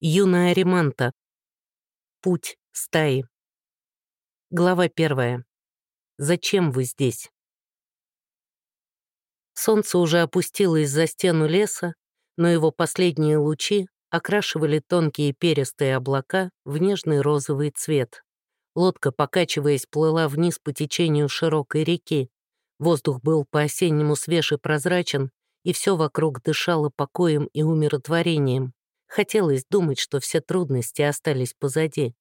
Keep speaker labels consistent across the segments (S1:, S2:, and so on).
S1: Юная Реманта. Путь стаи. Глава первая. Зачем вы здесь? Солнце уже опустилось за стену леса, но его последние лучи окрашивали тонкие перистые облака в нежный розовый цвет. Лодка, покачиваясь, плыла вниз по течению широкой реки. Воздух был по-осеннему свеж и прозрачен, и все вокруг дышало покоем и умиротворением. Хотелось думать, что все трудности остались позади.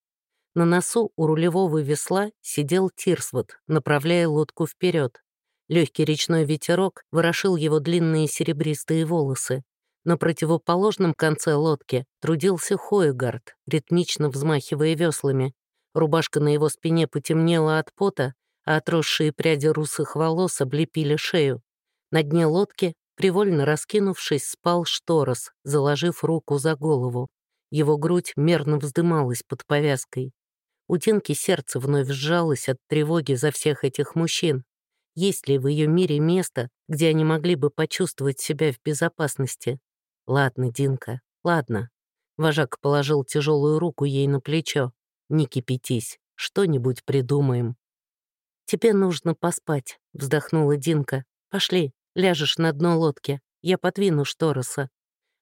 S1: На носу у рулевого весла сидел Тирсвуд, направляя лодку вперед. Легкий речной ветерок ворошил его длинные серебристые волосы. На противоположном конце лодки трудился Хоегард, ритмично взмахивая веслами. Рубашка на его спине потемнела от пота, а отросшие пряди русых волос облепили шею. На дне лодки Привольно раскинувшись, спал Шторос, заложив руку за голову. Его грудь мерно вздымалась под повязкой. У Тинки сердце вновь сжалось от тревоги за всех этих мужчин. Есть ли в ее мире место, где они могли бы почувствовать себя в безопасности? Ладно, Динка, ладно. Вожак положил тяжелую руку ей на плечо. Не кипятись, что-нибудь придумаем. «Тебе нужно поспать», — вздохнула Динка. «Пошли, Ляжешь на дно лодки, я подвину Штороса».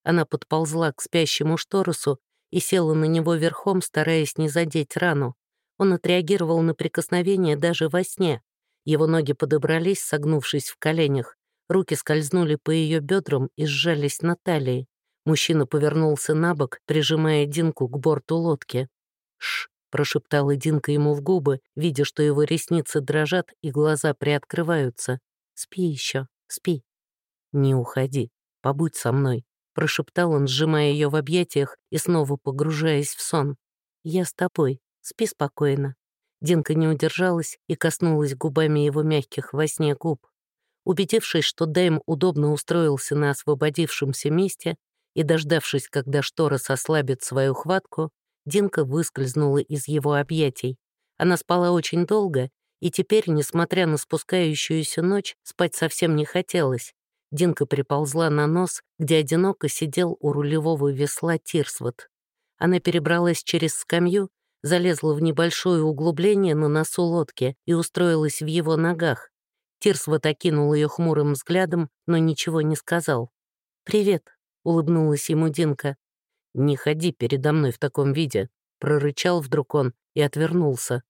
S1: Она подползла к спящему Шторосу и села на него верхом, стараясь не задеть рану. Он отреагировал на прикосновение даже во сне. Его ноги подобрались, согнувшись в коленях. Руки скользнули по ее бедрам и сжались на талии. Мужчина повернулся на бок, прижимая Динку к борту лодки. «Ш!» — прошептала Динка ему в губы, видя, что его ресницы дрожат и глаза приоткрываются. «Спи еще». Спи. Не уходи, побудь со мной, прошептал он, сжимая ее в объятиях и снова погружаясь в сон. Я с тобой, спи спокойно. Динка не удержалась и коснулась губами его мягких во сне губ. Убедившись, что Дэйм удобно устроился на освободившемся месте и дождавшись, когда штора сослабит свою хватку, Динка выскользнула из его объятий. Она спала очень долго и теперь, несмотря на спускающуюся ночь, спать совсем не хотелось. Динка приползла на нос, где одиноко сидел у рулевого весла Тирсвот. Она перебралась через скамью, залезла в небольшое углубление на носу лодки и устроилась в его ногах. Тирсвот окинул ее хмурым взглядом, но ничего не сказал. «Привет», — улыбнулась ему Динка. «Не ходи передо мной в таком виде», — прорычал вдруг он и отвернулся.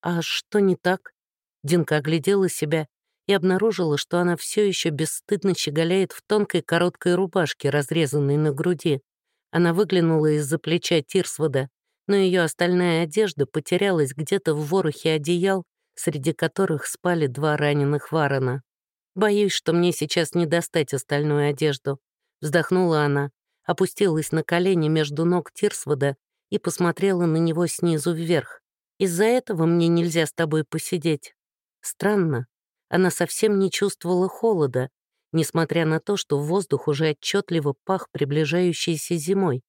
S1: «А что не так?» Динка оглядела себя и обнаружила, что она все еще бесстыдно щеголяет в тонкой короткой рубашке, разрезанной на груди. Она выглянула из-за плеча Тирсвода, но ее остальная одежда потерялась где-то в ворохе одеял, среди которых спали два раненых варона. «Боюсь, что мне сейчас не достать остальную одежду», — вздохнула она, опустилась на колени между ног Тирсвода и посмотрела на него снизу вверх. «Из-за этого мне нельзя с тобой посидеть». Странно, она совсем не чувствовала холода, несмотря на то, что воздух уже отчетливо пах приближающейся зимой,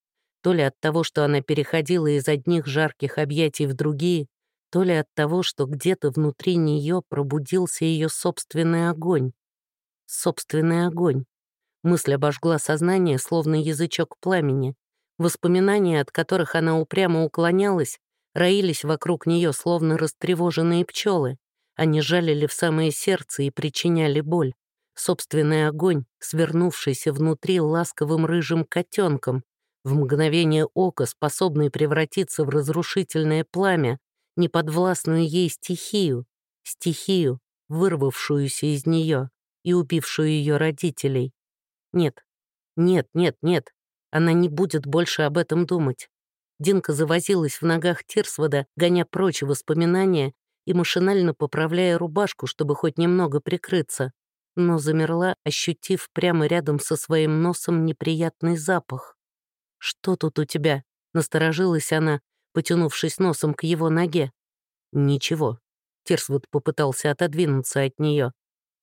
S1: то ли от того, что она переходила из одних жарких объятий в другие, то ли от того, что где-то внутри нее пробудился ее собственный огонь. Собственный огонь. Мысль обожгла сознание, словно язычок пламени. Воспоминания, от которых она упрямо уклонялась, роились вокруг нее, словно растревоженные пчелы. Они жалили в самое сердце и причиняли боль. Собственный огонь, свернувшийся внутри ласковым рыжим котенком, в мгновение ока способный превратиться в разрушительное пламя, неподвластную ей стихию, стихию, вырвавшуюся из нее и убившую ее родителей. Нет, нет, нет, нет, она не будет больше об этом думать. Динка завозилась в ногах Тирсвода, гоня прочь воспоминания и машинально поправляя рубашку, чтобы хоть немного прикрыться, но замерла, ощутив прямо рядом со своим носом неприятный запах. «Что тут у тебя?» — насторожилась она, потянувшись носом к его ноге. «Ничего». Тирсвуд попытался отодвинуться от нее,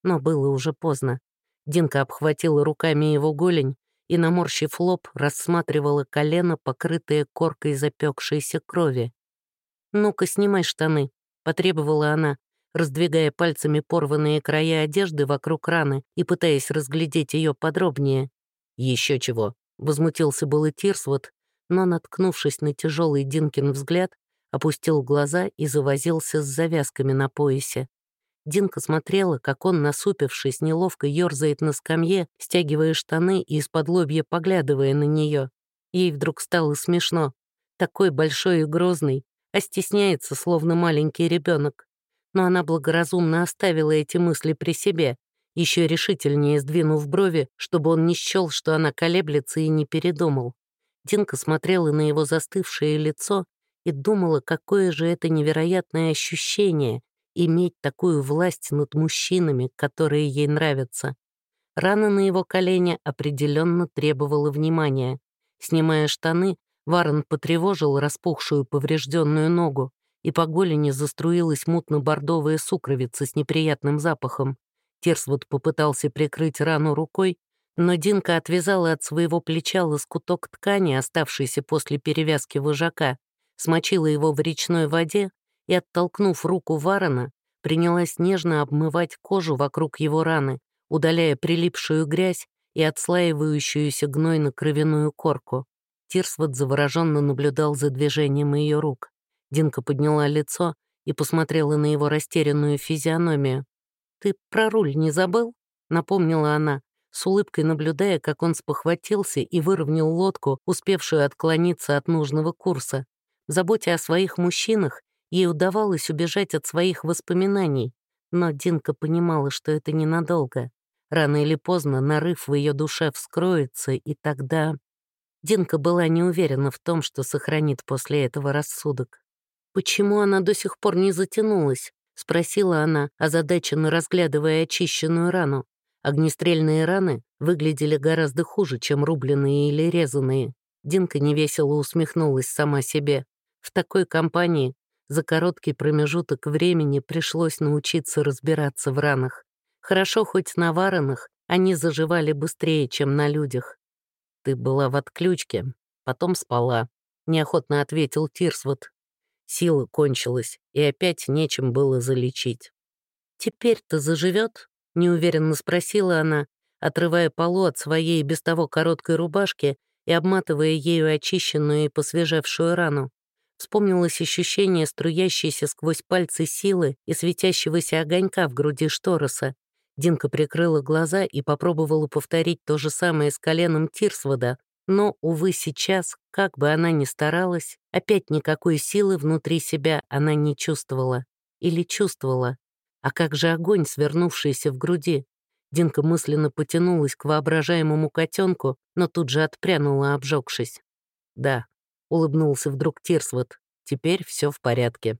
S1: но было уже поздно. Динка обхватила руками его голень и, наморщив лоб, рассматривала колено, покрытое коркой запекшейся крови. «Ну-ка, снимай штаны», потребовала она, раздвигая пальцами порванные края одежды вокруг раны и пытаясь разглядеть ее подробнее. Еще чего, возмутился был и Тирсвот, но, наткнувшись на тяжелый Динкин взгляд, опустил глаза и завозился с завязками на поясе. Динка смотрела, как он, насупившись, неловко ерзает на скамье, стягивая штаны и из-под лобья поглядывая на нее. Ей вдруг стало смешно. Такой большой и грозный, а стесняется, словно маленький ребенок. Но она благоразумно оставила эти мысли при себе, еще решительнее сдвинув брови, чтобы он не счел, что она колеблется и не передумал. Динка смотрела на его застывшее лицо и думала, какое же это невероятное ощущение — иметь такую власть над мужчинами, которые ей нравятся. Рана на его колене определенно требовала внимания. Снимая штаны, Варон потревожил распухшую поврежденную ногу, и по голени заструилась мутно-бордовая сукровица с неприятным запахом. Терсвуд попытался прикрыть рану рукой, но Динка отвязала от своего плеча лоскуток ткани, оставшийся после перевязки вожака, смочила его в речной воде и, оттолкнув руку Варона, принялась нежно обмывать кожу вокруг его раны, удаляя прилипшую грязь и отслаивающуюся гнойно-кровяную корку. Тирсвот завороженно наблюдал за движением ее рук. Динка подняла лицо и посмотрела на его растерянную физиономию. «Ты про руль не забыл?» — напомнила она, с улыбкой наблюдая, как он спохватился и выровнял лодку, успевшую отклониться от нужного курса. В заботе о своих мужчинах ей удавалось убежать от своих воспоминаний, но Динка понимала, что это ненадолго. Рано или поздно нарыв в ее душе вскроется, и тогда... Динка была не уверена в том, что сохранит после этого рассудок. Почему она до сих пор не затянулась? — спросила она, озадаченно разглядывая очищенную рану. Огнестрельные раны выглядели гораздо хуже, чем рубленые или резанные. Динка невесело усмехнулась сама себе. В такой компании за короткий промежуток времени пришлось научиться разбираться в ранах. Хорошо хоть на варанах они заживали быстрее, чем на людях. «Ты была в отключке, потом спала», — неохотно ответил Тирсвуд. Сила кончилась, и опять нечем было залечить. «Теперь-то заживет?» — неуверенно спросила она, отрывая полу от своей без того короткой рубашки и обматывая ею очищенную и посвежевшую рану. Вспомнилось ощущение струящейся сквозь пальцы силы и светящегося огонька в груди Штороса, Динка прикрыла глаза и попробовала повторить то же самое с коленом Тирсвода, но, увы, сейчас, как бы она ни старалась, опять никакой силы внутри себя она не чувствовала. Или чувствовала. А как же огонь, свернувшийся в груди? Динка мысленно потянулась к воображаемому котенку, но тут же отпрянула, обжегшись. «Да», — улыбнулся вдруг Тирсвот, — «теперь все в порядке».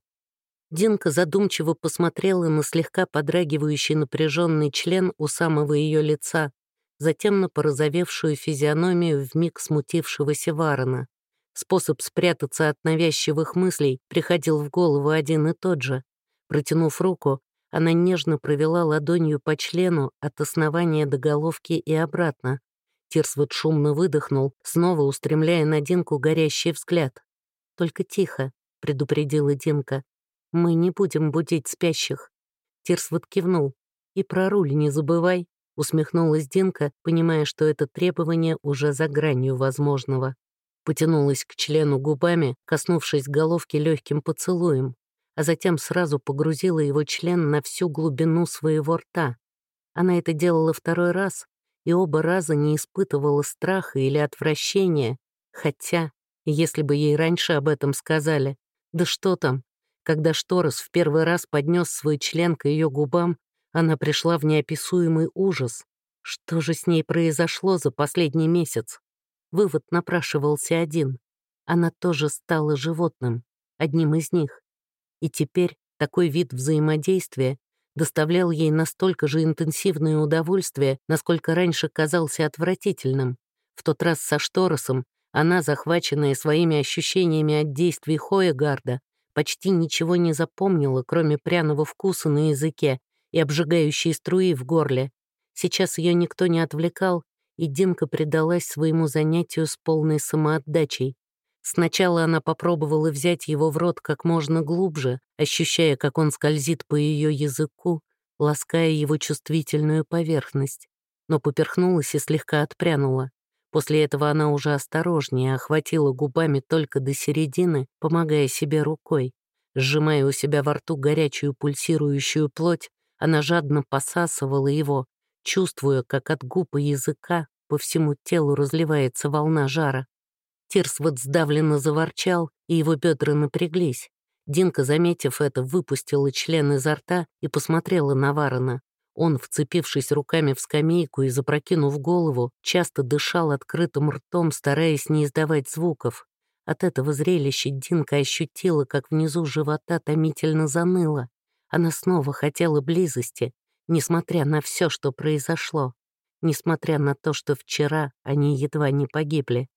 S1: Динка задумчиво посмотрела на слегка подрагивающий напряженный член у самого ее лица, затем на порозовевшую физиономию вмиг смутившегося Варона. Способ спрятаться от навязчивых мыслей приходил в голову один и тот же. Протянув руку, она нежно провела ладонью по члену от основания до головки и обратно. Тирсвуд шумно выдохнул, снова устремляя на Динку горящий взгляд. «Только тихо», — предупредила Динка. Мы не будем будить спящих». Тирсвуд кивнул. «И про руль не забывай», — усмехнулась Динка, понимая, что это требование уже за гранью возможного. Потянулась к члену губами, коснувшись головки легким поцелуем, а затем сразу погрузила его член на всю глубину своего рта. Она это делала второй раз, и оба раза не испытывала страха или отвращения, хотя, если бы ей раньше об этом сказали, да что там, когда Шторос в первый раз поднес свой член к ее губам, она пришла в неописуемый ужас. Что же с ней произошло за последний месяц? Вывод напрашивался один. Она тоже стала животным, одним из них. И теперь такой вид взаимодействия доставлял ей настолько же интенсивное удовольствие, насколько раньше казался отвратительным. В тот раз со Шторосом она, захваченная своими ощущениями от действий Хоегарда, почти ничего не запомнила, кроме пряного вкуса на языке и обжигающей струи в горле. Сейчас ее никто не отвлекал, и Динка предалась своему занятию с полной самоотдачей. Сначала она попробовала взять его в рот как можно глубже, ощущая, как он скользит по ее языку, лаская его чувствительную поверхность, но поперхнулась и слегка отпрянула. После этого она уже осторожнее охватила губами только до середины, помогая себе рукой. Сжимая у себя во рту горячую пульсирующую плоть, она жадно посасывала его, чувствуя, как от губ и языка по всему телу разливается волна жара. Тирсвот сдавленно заворчал, и его бедра напряглись. Динка, заметив это, выпустила член изо рта и посмотрела на Варона. Он, вцепившись руками в скамейку и запрокинув голову, часто дышал открытым ртом, стараясь не издавать звуков. От этого зрелища Динка ощутила, как внизу живота томительно заныло. Она снова хотела близости, несмотря на все, что произошло, несмотря на то, что вчера они едва не погибли.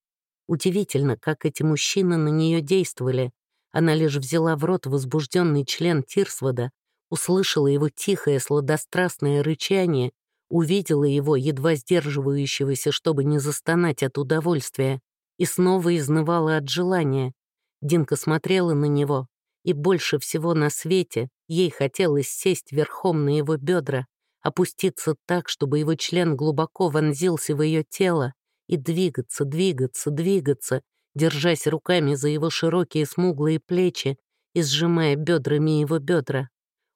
S1: Удивительно, как эти мужчины на нее действовали. Она лишь взяла в рот возбужденный член Тирсвода, услышала его тихое сладострастное рычание, увидела его, едва сдерживающегося, чтобы не застонать от удовольствия, и снова изнывала от желания. Динка смотрела на него, и больше всего на свете ей хотелось сесть верхом на его бедра, опуститься так, чтобы его член глубоко вонзился в ее тело, и двигаться, двигаться, двигаться, держась руками за его широкие смуглые плечи и сжимая бедрами его бедра.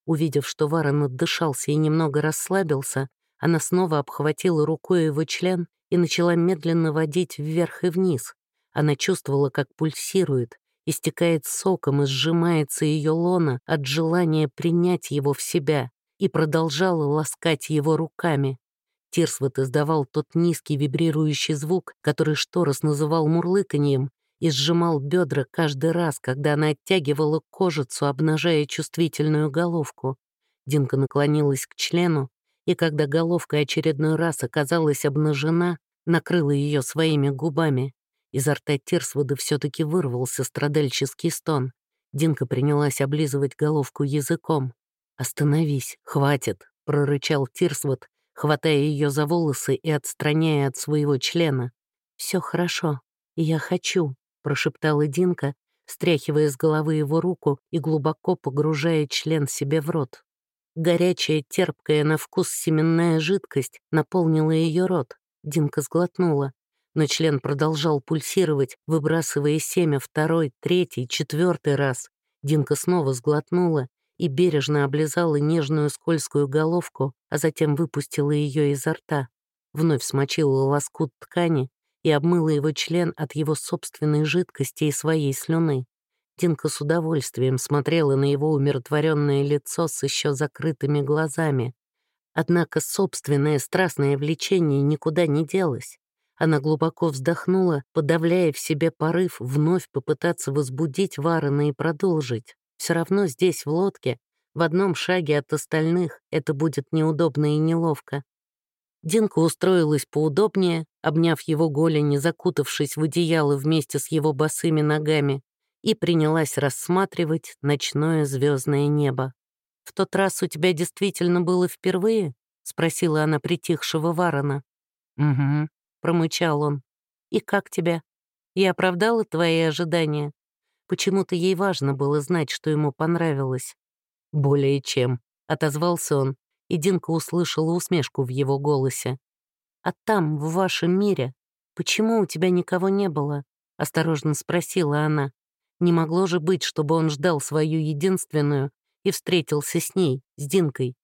S1: Увидев, что Варон отдышался и немного расслабился, она снова обхватила рукой его член и начала медленно водить вверх и вниз. Она чувствовала, как пульсирует, истекает соком и сжимается ее лона от желания принять его в себя и продолжала ласкать его руками. Тирсвот издавал тот низкий вибрирующий звук, который Шторос называл мурлыканьем, и сжимал бедра каждый раз, когда она оттягивала кожицу, обнажая чувствительную головку. Динка наклонилась к члену, и когда головка очередной раз оказалась обнажена, накрыла ее своими губами. Изо рта Тирсвода все-таки вырвался страдальческий стон. Динка принялась облизывать головку языком. «Остановись, хватит», — прорычал Тирсвод, хватая ее за волосы и отстраняя от своего члена. Все хорошо, я хочу», прошептала Динка, стряхивая с головы его руку и глубоко погружая член себе в рот. Горячая, терпкая на вкус семенная жидкость наполнила ее рот. Динка сглотнула, но член продолжал пульсировать, выбрасывая семя второй, третий, четвертый раз. Динка снова сглотнула и бережно облизала нежную скользкую головку, а затем выпустила ее изо рта. Вновь смочила лоскут ткани и обмыла его член от его собственной жидкости и своей слюны. Динка с удовольствием смотрела на его умиротворенное лицо с еще закрытыми глазами. Однако собственное страстное влечение никуда не делось. Она глубоко вздохнула, подавляя в себе порыв вновь попытаться возбудить Варона и продолжить. Все равно здесь, в лодке, в одном шаге от остальных, это будет неудобно и неловко. Динка устроилась поудобнее, обняв его голени, закутавшись в одеяло вместе с его босыми ногами, и принялась рассматривать ночное звездное небо. «В тот раз у тебя действительно было впервые?» — спросила она притихшего Варона. «Угу», — промычал он. «И как тебя? Я оправдала твои ожидания?» Почему-то ей важно было знать, что ему понравилось. «Более чем», — отозвался он, и Динка услышала усмешку в его голосе. «А там, в вашем мире, почему у тебя никого не было?» — осторожно спросила она. Не могло же быть, чтобы он ждал свою единственную и встретился с ней, с Динкой.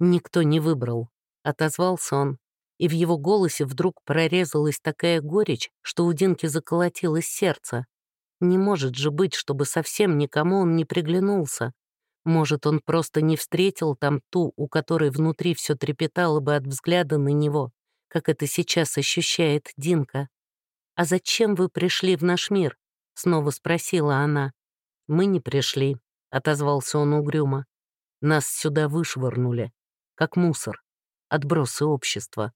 S1: «Никто не выбрал», — отозвался он, и в его голосе вдруг прорезалась такая горечь, что у Динки заколотилось сердце. Не может же быть, чтобы совсем никому он не приглянулся. Может, он просто не встретил там ту, у которой внутри все трепетало бы от взгляда на него, как это сейчас ощущает Динка. «А зачем вы пришли в наш мир?» — снова спросила она. «Мы не пришли», — отозвался он угрюмо. «Нас сюда вышвырнули, как мусор, отбросы общества.